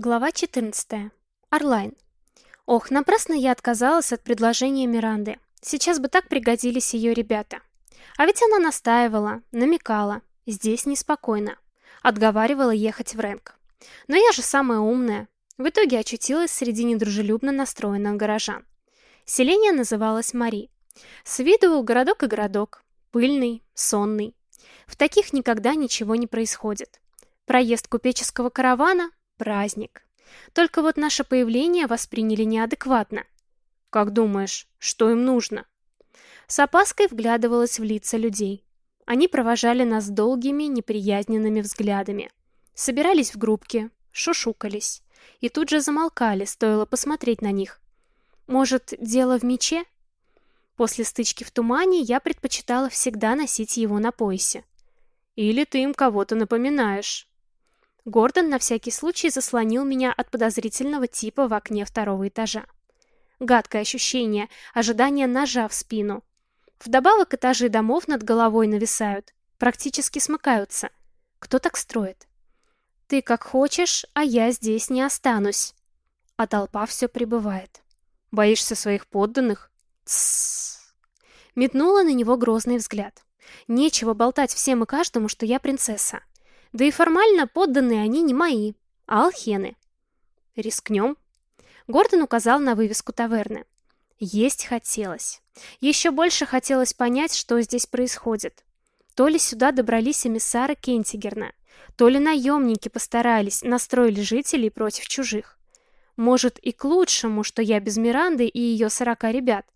Глава 14. Орлайн. Ох, напрасно я отказалась от предложения Миранды. Сейчас бы так пригодились ее ребята. А ведь она настаивала, намекала. Здесь неспокойно. Отговаривала ехать в Рэнк. Но я же самая умная. В итоге очутилась среди недружелюбно настроенных горожан. Селение называлось Мари. С виду городок и городок. Пыльный, сонный. В таких никогда ничего не происходит. Проезд купеческого каравана Праздник. Только вот наше появление восприняли неадекватно. Как думаешь, что им нужно? С опаской вглядывалась в лица людей. Они провожали нас долгими, неприязненными взглядами. Собирались в группки, шушукались. И тут же замолкали, стоило посмотреть на них. Может, дело в мече? После стычки в тумане я предпочитала всегда носить его на поясе. Или ты им кого-то напоминаешь. Гордон на всякий случай заслонил меня от подозрительного типа в окне второго этажа. Гадкое ощущение, ожидание ножа в спину. Вдобавок этажи домов над головой нависают, практически смыкаются. Кто так строит? Ты как хочешь, а я здесь не останусь. А толпа все прибывает. Боишься своих подданных? Тссс. Метнула на него грозный взгляд. Нечего болтать всем и каждому, что я принцесса. Да и формально подданные они не мои, а алхены. Рискнем? Гордон указал на вывеску таверны. Есть хотелось. Еще больше хотелось понять, что здесь происходит. То ли сюда добрались эмиссары Кентигерна, то ли наемники постарались, настроили жителей против чужих. Может и к лучшему, что я без Миранды и ее сорока ребят.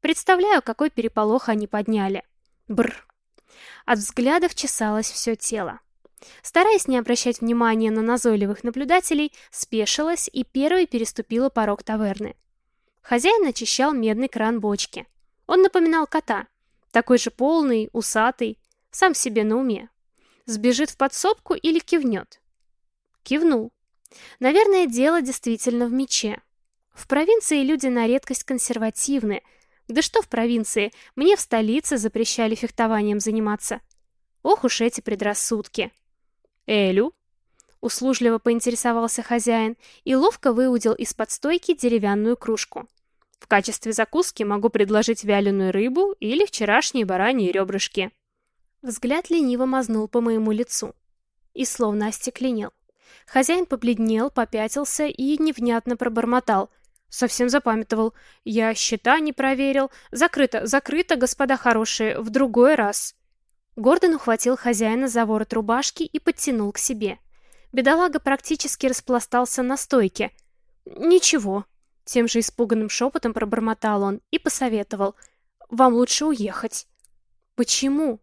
Представляю, какой переполох они подняли. Бр. От взглядов чесалось все тело. Стараясь не обращать внимания на назойливых наблюдателей, спешилась и первой переступила порог таверны. Хозяин очищал медный кран бочки. Он напоминал кота, такой же полный, усатый, сам себе на уме. Сбежит в подсобку или кивнет? Кивнул. Наверное, дело действительно в мече. В провинции люди на редкость консервативны. Да что в провинции, мне в столице запрещали фехтованием заниматься. Ох уж эти предрассудки. «Элю?» Услужливо поинтересовался хозяин и ловко выудил из-под стойки деревянную кружку. «В качестве закуски могу предложить вяленую рыбу или вчерашние бараньи ребрышки». Взгляд лениво мазнул по моему лицу и словно остекленел. Хозяин побледнел, попятился и невнятно пробормотал. Совсем запамятовал. Я счета не проверил. Закрыто, закрыто, господа хорошие, в другой раз. Гордон ухватил хозяина за ворот рубашки и подтянул к себе. Бедолага практически распластался на стойке. «Ничего», — тем же испуганным шепотом пробормотал он и посоветовал. «Вам лучше уехать». «Почему?»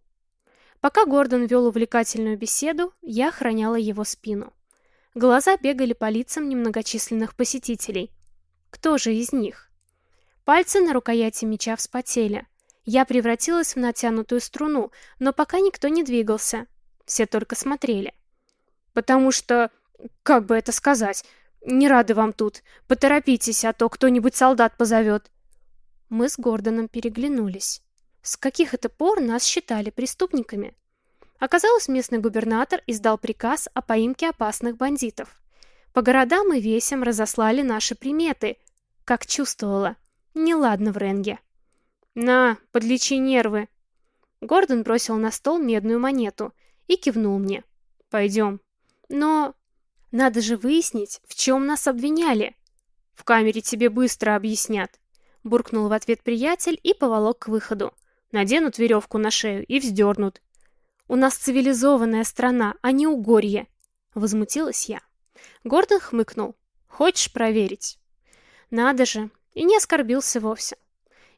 Пока Гордон вел увлекательную беседу, я охраняла его спину. Глаза бегали по лицам немногочисленных посетителей. Кто же из них? Пальцы на рукояти меча вспотели. Я превратилась в натянутую струну, но пока никто не двигался. Все только смотрели. Потому что, как бы это сказать, не рады вам тут. Поторопитесь, а то кто-нибудь солдат позовет. Мы с Гордоном переглянулись. С каких это пор нас считали преступниками? Оказалось, местный губернатор издал приказ о поимке опасных бандитов. По городам и весям разослали наши приметы. Как чувствовала, неладно в Ренге. «На, подлечи нервы!» Гордон бросил на стол медную монету и кивнул мне. «Пойдем». «Но...» «Надо же выяснить, в чем нас обвиняли». «В камере тебе быстро объяснят», — буркнул в ответ приятель и поволок к выходу. «Наденут веревку на шею и вздернут». «У нас цивилизованная страна, а не угорье», — возмутилась я. Гордон хмыкнул. «Хочешь проверить?» «Надо же!» И не оскорбился вовсе.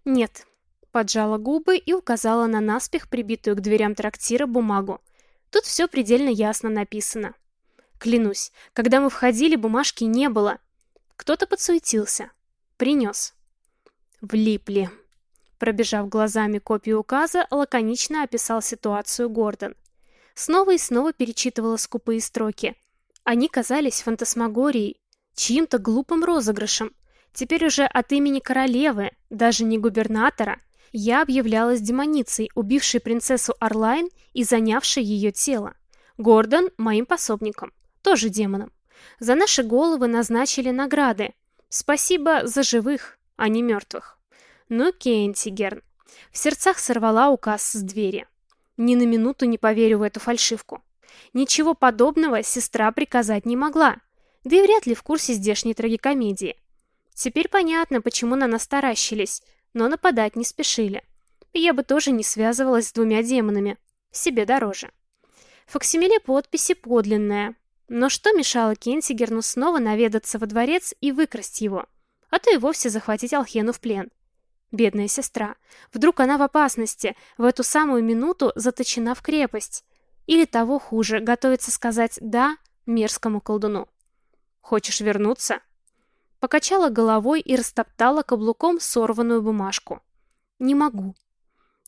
«Нет, Поджала губы и указала на наспех прибитую к дверям трактира бумагу. Тут все предельно ясно написано. Клянусь, когда мы входили, бумажки не было. Кто-то подсуетился. Принес. Влипли. Пробежав глазами копию указа, лаконично описал ситуацию Гордон. Снова и снова перечитывала скупые строки. Они казались фантасмагорией, чьим-то глупым розыгрышем. Теперь уже от имени королевы, даже не губернатора, я объявлялась демоницей, убившей принцессу Орлайн и занявшей ее тело. Гордон – моим пособником, тоже демоном. За наши головы назначили награды. Спасибо за живых, а не мертвых. Ну, Кентигерн. В сердцах сорвала указ с двери. Ни на минуту не поверю в эту фальшивку. Ничего подобного сестра приказать не могла. Да и вряд ли в курсе здешней трагикомедии. Теперь понятно, почему на нас таращились, но нападать не спешили. Я бы тоже не связывалась с двумя демонами. Себе дороже. Факсимиле подписи подлинная. Но что мешало Кенсигерну снова наведаться во дворец и выкрасть его? А то и вовсе захватить Алхену в плен. Бедная сестра. Вдруг она в опасности, в эту самую минуту заточена в крепость. Или того хуже, готовится сказать «да» мерзкому колдуну. «Хочешь вернуться?» Покачала головой и растоптала каблуком сорванную бумажку. «Не могу».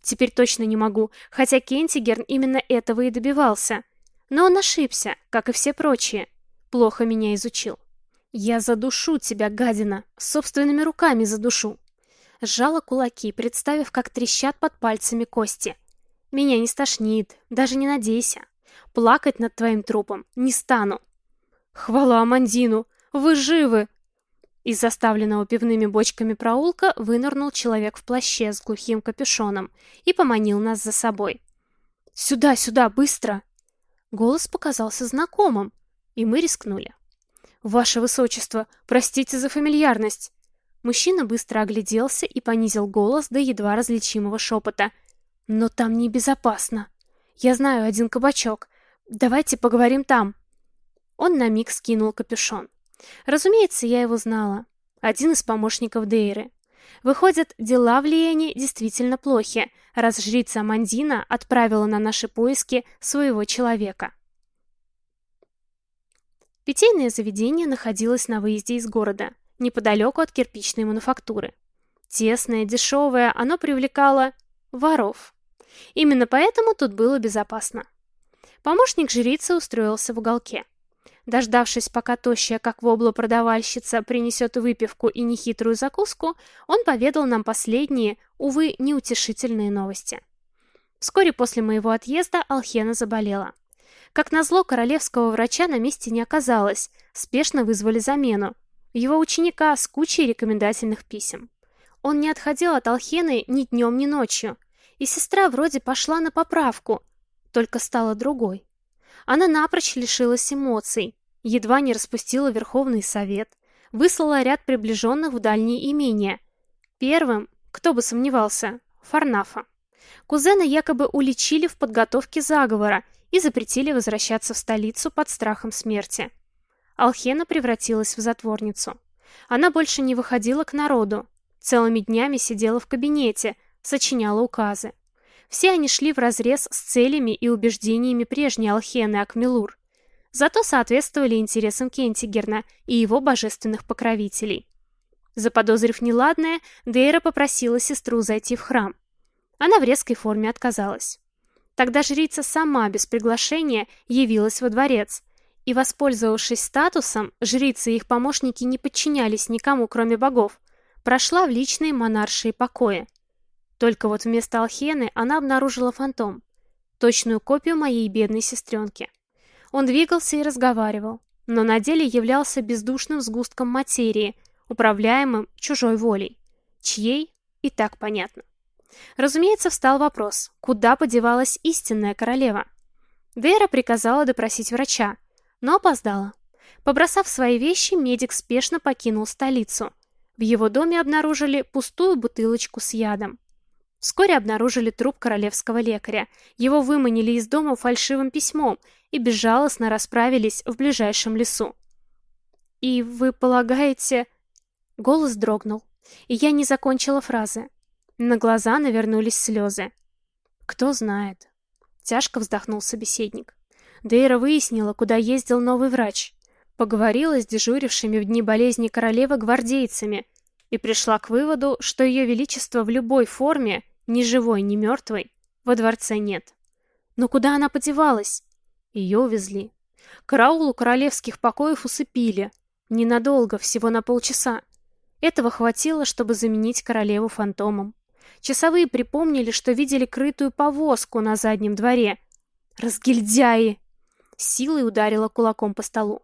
Теперь точно не могу, хотя Кентигерн именно этого и добивался. Но он ошибся, как и все прочие. Плохо меня изучил. «Я задушу тебя, гадина! Собственными руками задушу!» Сжала кулаки, представив, как трещат под пальцами кости. «Меня не стошнит, даже не надейся. Плакать над твоим трупом не стану». «Хвала Амандину! Вы живы!» Из заставленного пивными бочками проулка вынырнул человек в плаще с глухим капюшоном и поманил нас за собой. «Сюда, сюда, быстро!» Голос показался знакомым, и мы рискнули. «Ваше Высочество, простите за фамильярность!» Мужчина быстро огляделся и понизил голос до едва различимого шепота. «Но там небезопасно. Я знаю один кабачок. Давайте поговорим там». Он на миг скинул капюшон. Разумеется, я его знала. Один из помощников Дейры. Выходят, дела в Лиене действительно плохи, раз жрица Мандина отправила на наши поиски своего человека. Питейное заведение находилось на выезде из города, неподалеку от кирпичной мануфактуры. Тесное, дешевое, оно привлекало воров. Именно поэтому тут было безопасно. Помощник жрицы устроился в уголке. Дождавшись, пока тощая, как вобла продавальщица, принесет выпивку и нехитрую закуску, он поведал нам последние, увы, неутешительные новости. Вскоре после моего отъезда Алхена заболела. Как назло, королевского врача на месте не оказалось, спешно вызвали замену. Его ученика с кучей рекомендательных писем. Он не отходил от Алхены ни днем, ни ночью. И сестра вроде пошла на поправку, только стала другой. Она напрочь лишилась эмоций, едва не распустила Верховный Совет, выслала ряд приближенных в дальние имения. Первым, кто бы сомневался, Фарнафа. Кузена якобы уличили в подготовке заговора и запретили возвращаться в столицу под страхом смерти. Алхена превратилась в затворницу. Она больше не выходила к народу, целыми днями сидела в кабинете, сочиняла указы. Все они шли вразрез с целями и убеждениями прежней Алхены Акмелур, зато соответствовали интересам Кентигерна и его божественных покровителей. Заподозрив неладное, Дейра попросила сестру зайти в храм. Она в резкой форме отказалась. Тогда жрица сама, без приглашения, явилась во дворец, и, воспользовавшись статусом, жрицы и их помощники не подчинялись никому, кроме богов, прошла в личные монаршие покои. Только вот вместо Алхены она обнаружила фантом. Точную копию моей бедной сестренки. Он двигался и разговаривал, но на деле являлся бездушным сгустком материи, управляемым чужой волей. Чьей? И так понятно. Разумеется, встал вопрос, куда подевалась истинная королева? Дейра приказала допросить врача, но опоздала. Побросав свои вещи, медик спешно покинул столицу. В его доме обнаружили пустую бутылочку с ядом. Вскоре обнаружили труп королевского лекаря. Его выманили из дома фальшивым письмом и безжалостно расправились в ближайшем лесу. «И вы полагаете...» Голос дрогнул, и я не закончила фразы. На глаза навернулись слезы. «Кто знает...» Тяжко вздохнул собеседник. Дейра выяснила, куда ездил новый врач. Поговорила с дежурившими в дни болезни королевы гвардейцами и пришла к выводу, что ее величество в любой форме ни живой, ни мертвой, во дворце нет. Но куда она подевалась? Ее увезли. Караул королевских покоев усыпили. Ненадолго, всего на полчаса. Этого хватило, чтобы заменить королеву фантомом. Часовые припомнили, что видели крытую повозку на заднем дворе. Разгильдяи! Силой ударила кулаком по столу.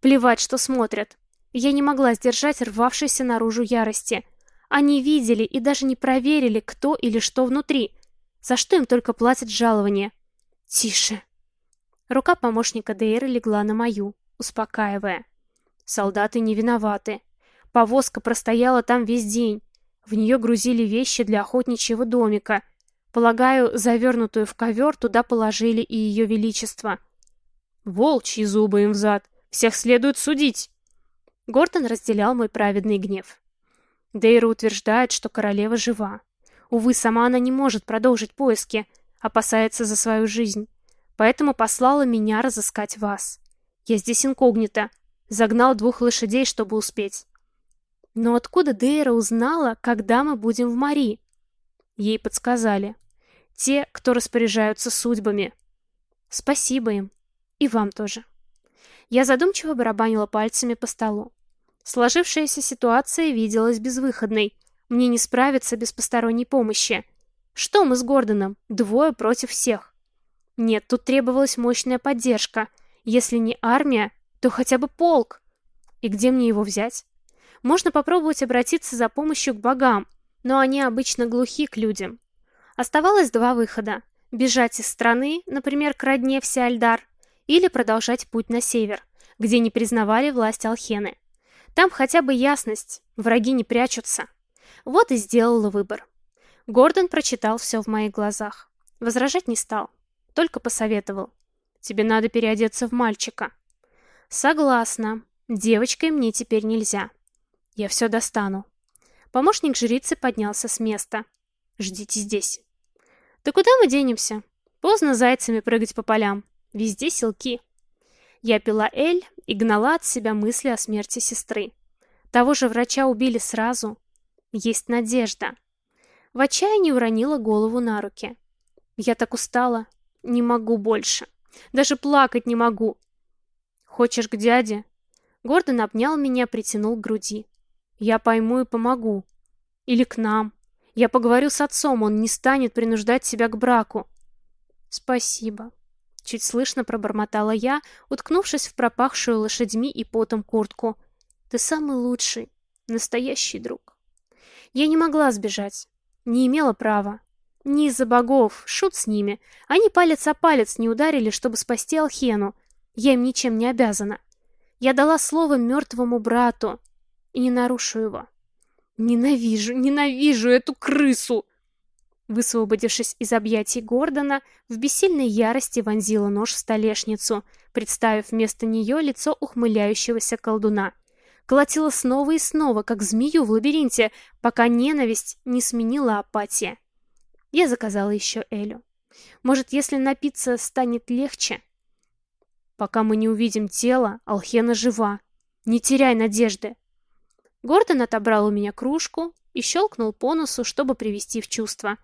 Плевать, что смотрят. Я не могла сдержать рвавшейся наружу ярости. Они видели и даже не проверили, кто или что внутри. За что им только платят жалование. Тише. Рука помощника Дейры легла на мою, успокаивая. Солдаты не виноваты. Повозка простояла там весь день. В нее грузили вещи для охотничьего домика. Полагаю, завернутую в ковер туда положили и ее величество. Волчьи зубы им взад. Всех следует судить. Гордон разделял мой праведный гнев. Дейра утверждает, что королева жива. Увы, сама она не может продолжить поиски, опасается за свою жизнь. Поэтому послала меня разыскать вас. Я здесь инкогнито. Загнал двух лошадей, чтобы успеть. Но откуда Дейра узнала, когда мы будем в Мари? Ей подсказали. Те, кто распоряжаются судьбами. Спасибо им. И вам тоже. Я задумчиво барабанила пальцами по столу. Сложившаяся ситуация виделась безвыходной. Мне не справиться без посторонней помощи. Что мы с Гордоном? Двое против всех. Нет, тут требовалась мощная поддержка. Если не армия, то хотя бы полк. И где мне его взять? Можно попробовать обратиться за помощью к богам, но они обычно глухи к людям. Оставалось два выхода. Бежать из страны, например, к родне в Сиальдар, или продолжать путь на север, где не признавали власть Алхены. Там хотя бы ясность, враги не прячутся. Вот и сделала выбор. Гордон прочитал все в моих глазах. Возражать не стал, только посоветовал. Тебе надо переодеться в мальчика. Согласна. Девочкой мне теперь нельзя. Я все достану. Помощник жрицы поднялся с места. Ждите здесь. Да куда мы денемся? Поздно зайцами прыгать по полям. Везде селки. Я пила Эль и гнала от себя мысли о смерти сестры. Того же врача убили сразу. Есть надежда. В отчаянии уронила голову на руки. Я так устала. Не могу больше. Даже плакать не могу. Хочешь к дяде? Гордон обнял меня, притянул к груди. Я пойму и помогу. Или к нам. Я поговорю с отцом, он не станет принуждать себя к браку. Спасибо. Чуть слышно пробормотала я, уткнувшись в пропахшую лошадьми и потом куртку. Ты самый лучший, настоящий друг. Я не могла сбежать. Не имела права. Не из-за богов, шут с ними. Они палец о палец не ударили, чтобы спасти Алхену. Я им ничем не обязана. Я дала слово мертвому брату и не нарушу его. Ненавижу, ненавижу эту крысу! Высвободившись из объятий Гордона, в бессильной ярости вонзила нож в столешницу, представив вместо нее лицо ухмыляющегося колдуна. Колотила снова и снова, как змею в лабиринте, пока ненависть не сменила апатия. Я заказала еще Элю. Может, если напиться, станет легче? Пока мы не увидим тело, Алхена жива. Не теряй надежды. Гордон отобрал у меня кружку и щелкнул по носу, чтобы привести в чувство.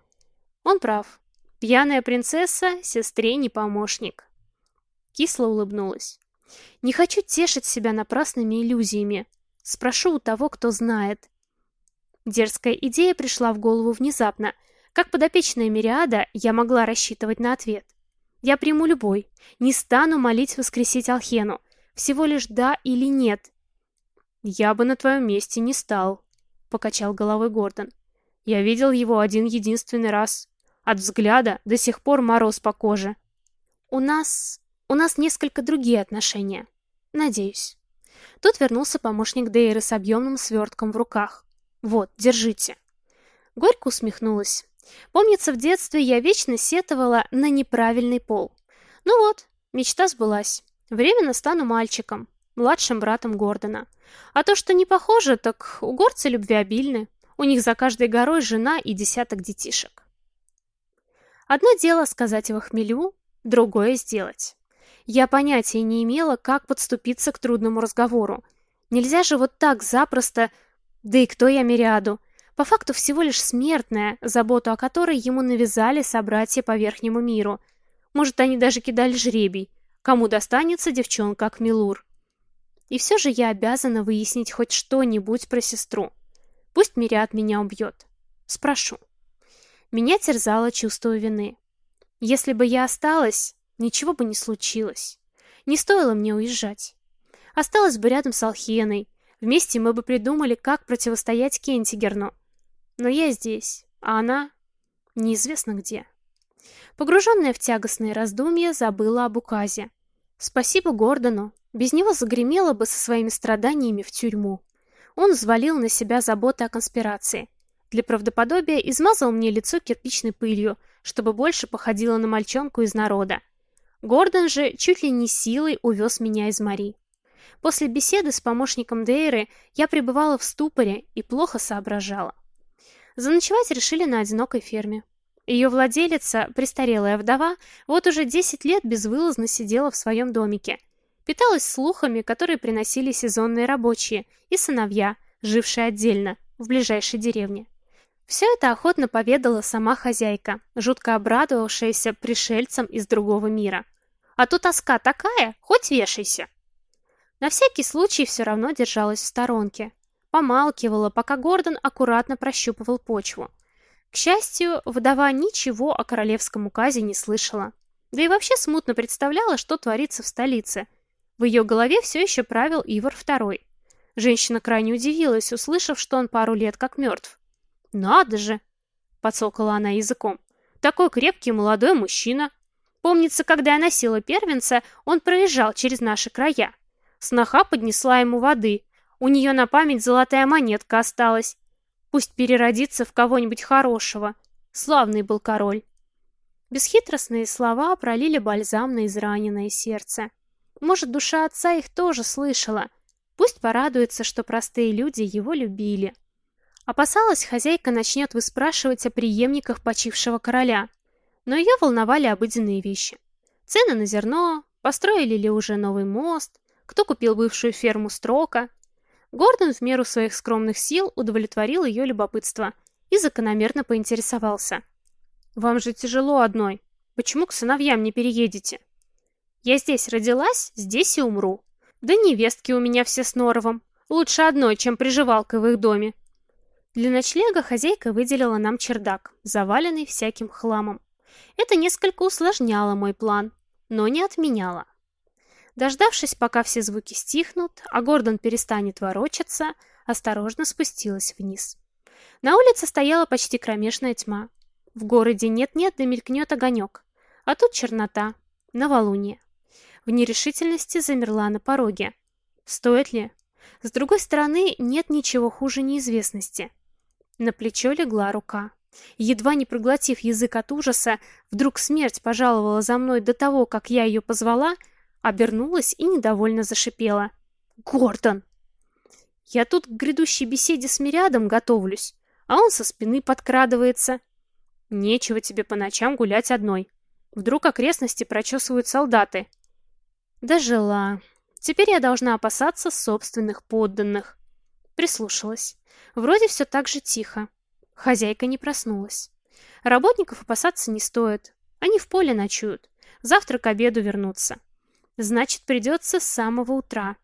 Он прав. Пьяная принцесса сестре не помощник. Кисло улыбнулась. Не хочу тешить себя напрасными иллюзиями. Спрошу у того, кто знает. Дерзкая идея пришла в голову внезапно. Как подопечная Мириада, я могла рассчитывать на ответ. Я приму любой. Не стану молить воскресить Алхену. Всего лишь да или нет. Я бы на твоем месте не стал, покачал головой Гордон. Я видел его один единственный раз. От взгляда до сих пор мороз по коже. У нас... у нас несколько другие отношения. Надеюсь. Тут вернулся помощник Дейры с объемным свертком в руках. Вот, держите. Горько усмехнулась. Помнится, в детстве я вечно сетовала на неправильный пол. Ну вот, мечта сбылась. Временно стану мальчиком, младшим братом Гордона. А то, что не похоже, так у горцы любвеобильны. У них за каждой горой жена и десяток детишек. Одно дело сказать в хмелю, другое сделать. Я понятия не имела, как подступиться к трудному разговору. Нельзя же вот так запросто... Да и кто я Мириаду? По факту всего лишь смертная, заботу о которой ему навязали собратья по верхнему миру. Может, они даже кидали жребий, кому достанется девчонка Акмелур. И все же я обязана выяснить хоть что-нибудь про сестру. Пусть Мириад меня убьет. Спрошу. Меня терзало чувство вины. Если бы я осталась, ничего бы не случилось. Не стоило мне уезжать. Осталась бы рядом с Алхеной. Вместе мы бы придумали, как противостоять Кентигерну. Но я здесь, а она неизвестно где. Погруженная в тягостные раздумья, забыла об указе. Спасибо Гордону, без него загремела бы со своими страданиями в тюрьму. Он взвалил на себя заботы о конспирации. Для правдоподобия измазал мне лицо кирпичной пылью, чтобы больше походило на мальчонку из народа. Гордон же чуть ли не силой увез меня из Мари. После беседы с помощником Дейры я пребывала в ступоре и плохо соображала. Заночевать решили на одинокой ферме. Ее владелица, престарелая вдова, вот уже 10 лет безвылазно сидела в своем домике. Питалась слухами, которые приносили сезонные рабочие и сыновья, жившие отдельно, в ближайшей деревне. Все это охотно поведала сама хозяйка, жутко обрадовавшаяся пришельцам из другого мира. А тут тоска такая, хоть вешайся. На всякий случай все равно держалась в сторонке. Помалкивала, пока Гордон аккуратно прощупывал почву. К счастью, вдова ничего о королевском указе не слышала. Да и вообще смутно представляла, что творится в столице. В ее голове все еще правил Ивар II. Женщина крайне удивилась, услышав, что он пару лет как мертв. «Надо же!» — подсокала она языком. «Такой крепкий молодой мужчина. Помнится, когда я носила первенца, он проезжал через наши края. Сноха поднесла ему воды. У нее на память золотая монетка осталась. Пусть переродится в кого-нибудь хорошего. Славный был король. Бесхитростные слова пролили бальзам на израненное сердце. Может, душа отца их тоже слышала. Пусть порадуется, что простые люди его любили. Опасалась, хозяйка начнет выспрашивать о преемниках почившего короля. Но ее волновали обыденные вещи. Цены на зерно, построили ли уже новый мост, кто купил бывшую ферму Строка, Гордон в меру своих скромных сил удовлетворил ее любопытство и закономерно поинтересовался. «Вам же тяжело одной. Почему к сыновьям не переедете?» «Я здесь родилась, здесь и умру. Да невестки у меня все с норовом. Лучше одной, чем приживалкой в их доме». Для ночлега хозяйка выделила нам чердак, заваленный всяким хламом. Это несколько усложняло мой план, но не отменяло. Дождавшись, пока все звуки стихнут, а Гордон перестанет ворочаться, осторожно спустилась вниз. На улице стояла почти кромешная тьма. В городе нет-нет, да мелькнет огонек. А тут чернота, новолуние. В нерешительности замерла на пороге. Стоит ли? С другой стороны, нет ничего хуже неизвестности. На плечо легла рука. Едва не проглотив язык от ужаса, вдруг смерть пожаловала за мной до того, как я ее позвала — Обернулась и недовольно зашипела. «Гордон!» «Я тут к грядущей беседе с Мириадом готовлюсь, а он со спины подкрадывается. Нечего тебе по ночам гулять одной. Вдруг окрестности прочесывают солдаты». Дожила. Теперь я должна опасаться собственных подданных. Прислушалась. Вроде все так же тихо. Хозяйка не проснулась. Работников опасаться не стоит. Они в поле ночуют. Завтра к обеду вернутся. Значит, придется с самого утра.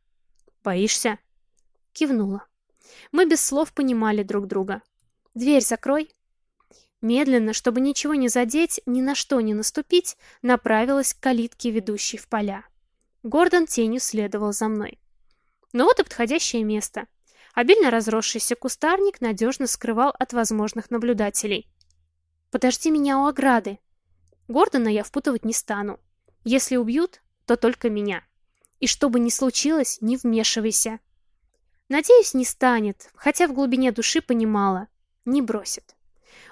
Боишься? Кивнула. Мы без слов понимали друг друга. Дверь закрой. Медленно, чтобы ничего не задеть, ни на что не наступить, направилась к калитке, ведущей в поля. Гордон тенью следовал за мной. Но вот и подходящее место. Обильно разросшийся кустарник надежно скрывал от возможных наблюдателей. «Подожди меня у ограды!» Гордона я впутывать не стану. Если убьют, то только меня. И что бы ни случилось, не вмешивайся. Надеюсь, не станет, хотя в глубине души понимала. Не бросит.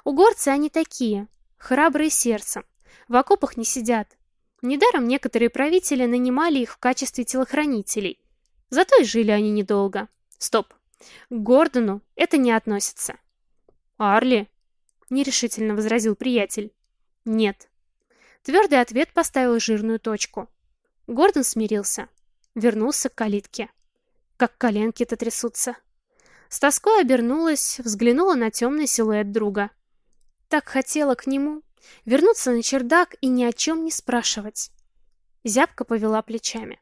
У горцы они такие, храбрые сердцем, в окопах не сидят. Недаром некоторые правители нанимали их в качестве телохранителей. Зато и жили они недолго. Стоп. К Гордону это не относится. Арли? Нерешительно возразил приятель. Нет. Твердый ответ поставил жирную точку. Гордон смирился. Вернулся к калитке. Как коленки-то трясутся. С тоской обернулась, взглянула на темный силуэт друга. Так хотела к нему. Вернуться на чердак и ни о чем не спрашивать. Зябка повела плечами.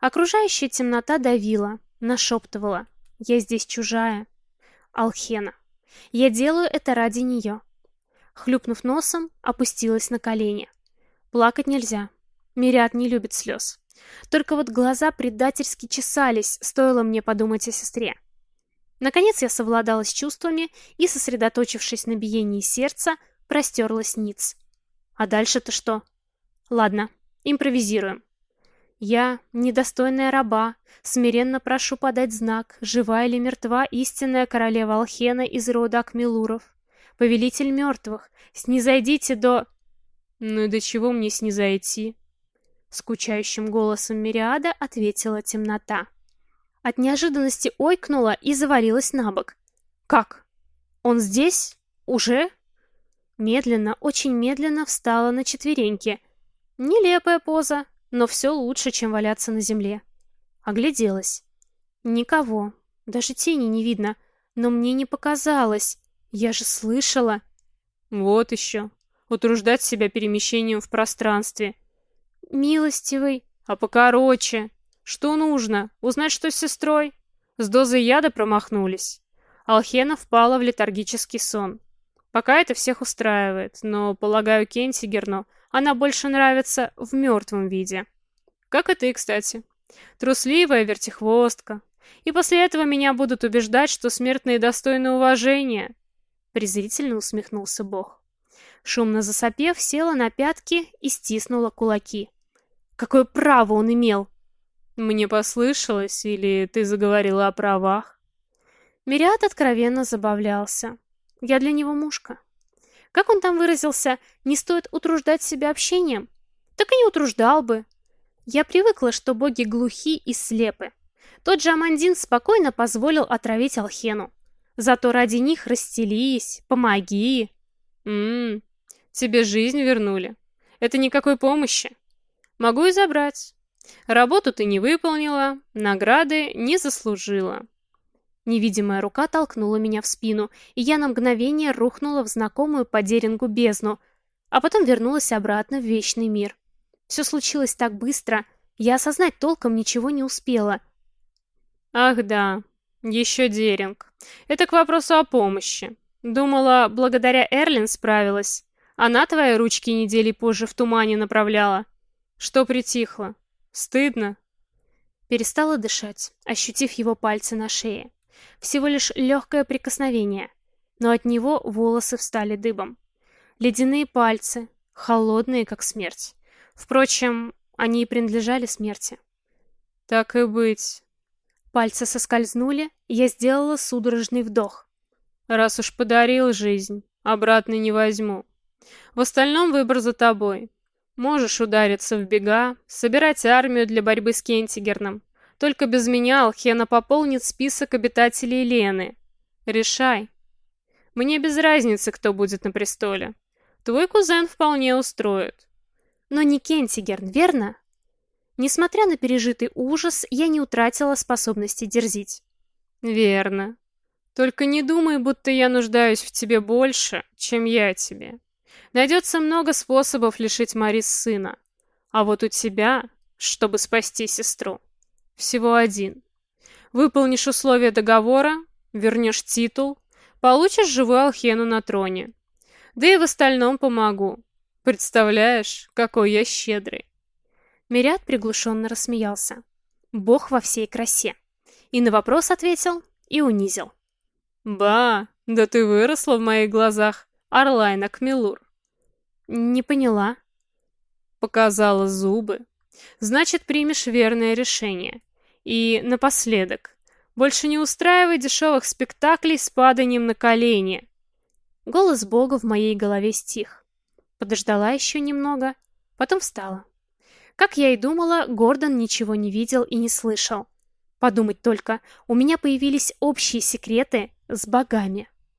Окружающая темнота давила, нашептывала. Я здесь чужая. Алхена. Я делаю это ради нее. Хлюпнув носом, опустилась на колени. Плакать нельзя. Мириад не любит слез. Только вот глаза предательски чесались, стоило мне подумать о сестре. Наконец я совладала с чувствами и, сосредоточившись на биении сердца, простерлась ниц. А дальше-то что? Ладно, импровизируем. Я, недостойная раба, смиренно прошу подать знак, жива или мертва истинная королева Алхена из рода Акмелуров. Повелитель мертвых, снизойдите до... Ну и до чего мне снизойти? Скучающим голосом Мириада ответила темнота. От неожиданности ойкнула и завалилась на бок. Как? Он здесь? Уже? Медленно, очень медленно встала на четвереньки. Нелепая поза, но все лучше, чем валяться на земле. Огляделась. Никого. Даже тени не видно. Но мне не показалось. Я же слышала. Вот еще. Утруждать себя перемещением в пространстве. Милостивый. А покороче. Что нужно? Узнать, что с сестрой? С дозой яда промахнулись. Алхена впала в летаргический сон. Пока это всех устраивает, но, полагаю, Кентигерну она больше нравится в мертвом виде. Как и ты, кстати. Трусливая вертихвостка. И после этого меня будут убеждать, что смертные достойны уважения. Презрительно усмехнулся Бог. Шумно засопев, села на пятки и стиснула кулаки. Какое право он имел? Мне послышалось, или ты заговорила о правах? Мириад откровенно забавлялся. Я для него мушка. Как он там выразился, не стоит утруждать себя общением? Так и не утруждал бы. Я привыкла, что боги глухи и слепы. Тот же Амандин спокойно позволил отравить Алхену. Зато ради них расстелись, помоги. Ммм, тебе жизнь вернули. Это никакой помощи. Могу и забрать. Работу ты не выполнила, награды не заслужила. Невидимая рука толкнула меня в спину, и я на мгновение рухнула в знакомую по дерингу бездну, а потом вернулась обратно в вечный мир. Все случилось так быстро, я осознать толком ничего не успела. Ах да, еще Деринг. Это к вопросу о помощи. Думала, благодаря Эрлин справилась. Она твои ручки недели позже в тумане направляла. Что притихло? Стыдно? Перестала дышать, ощутив его пальцы на шее. Всего лишь легкое прикосновение, но от него волосы встали дыбом. Ледяные пальцы, холодные, как смерть. Впрочем, они и принадлежали смерти. Так и быть, Пальцы соскользнули, и я сделала судорожный вдох. Раз уж подарил жизнь, обратно не возьму. В остальном выбор за тобой. Можешь удариться в бега, собирать армию для борьбы с Кентигерном. Только без меня Алхена пополнит список обитателей Лены. Решай. Мне без разницы, кто будет на престоле. Твой кузен вполне устроит. Но не Кентигерн, верно? Несмотря на пережитый ужас, я не утратила способности дерзить. Верно. Только не думай, будто я нуждаюсь в тебе больше, чем я тебе. Найдется много способов лишить Марис сына. А вот у тебя, чтобы спасти сестру, всего один. Выполнишь условия договора, вернешь титул, получишь живую Алхену на троне. Да и в остальном помогу. Представляешь, какой я щедрый. Мирят приглушенно рассмеялся. Бог во всей красе. И на вопрос ответил, и унизил. «Ба, да ты выросла в моих глазах, Орлайна Кмелур». «Не поняла». Показала зубы. «Значит, примешь верное решение. И напоследок, больше не устраивай дешевых спектаклей с паданием на колени». Голос Бога в моей голове стих. Подождала еще немного, потом встала. Как я и думала, Гордон ничего не видел и не слышал. Подумать только, у меня появились общие секреты с богами.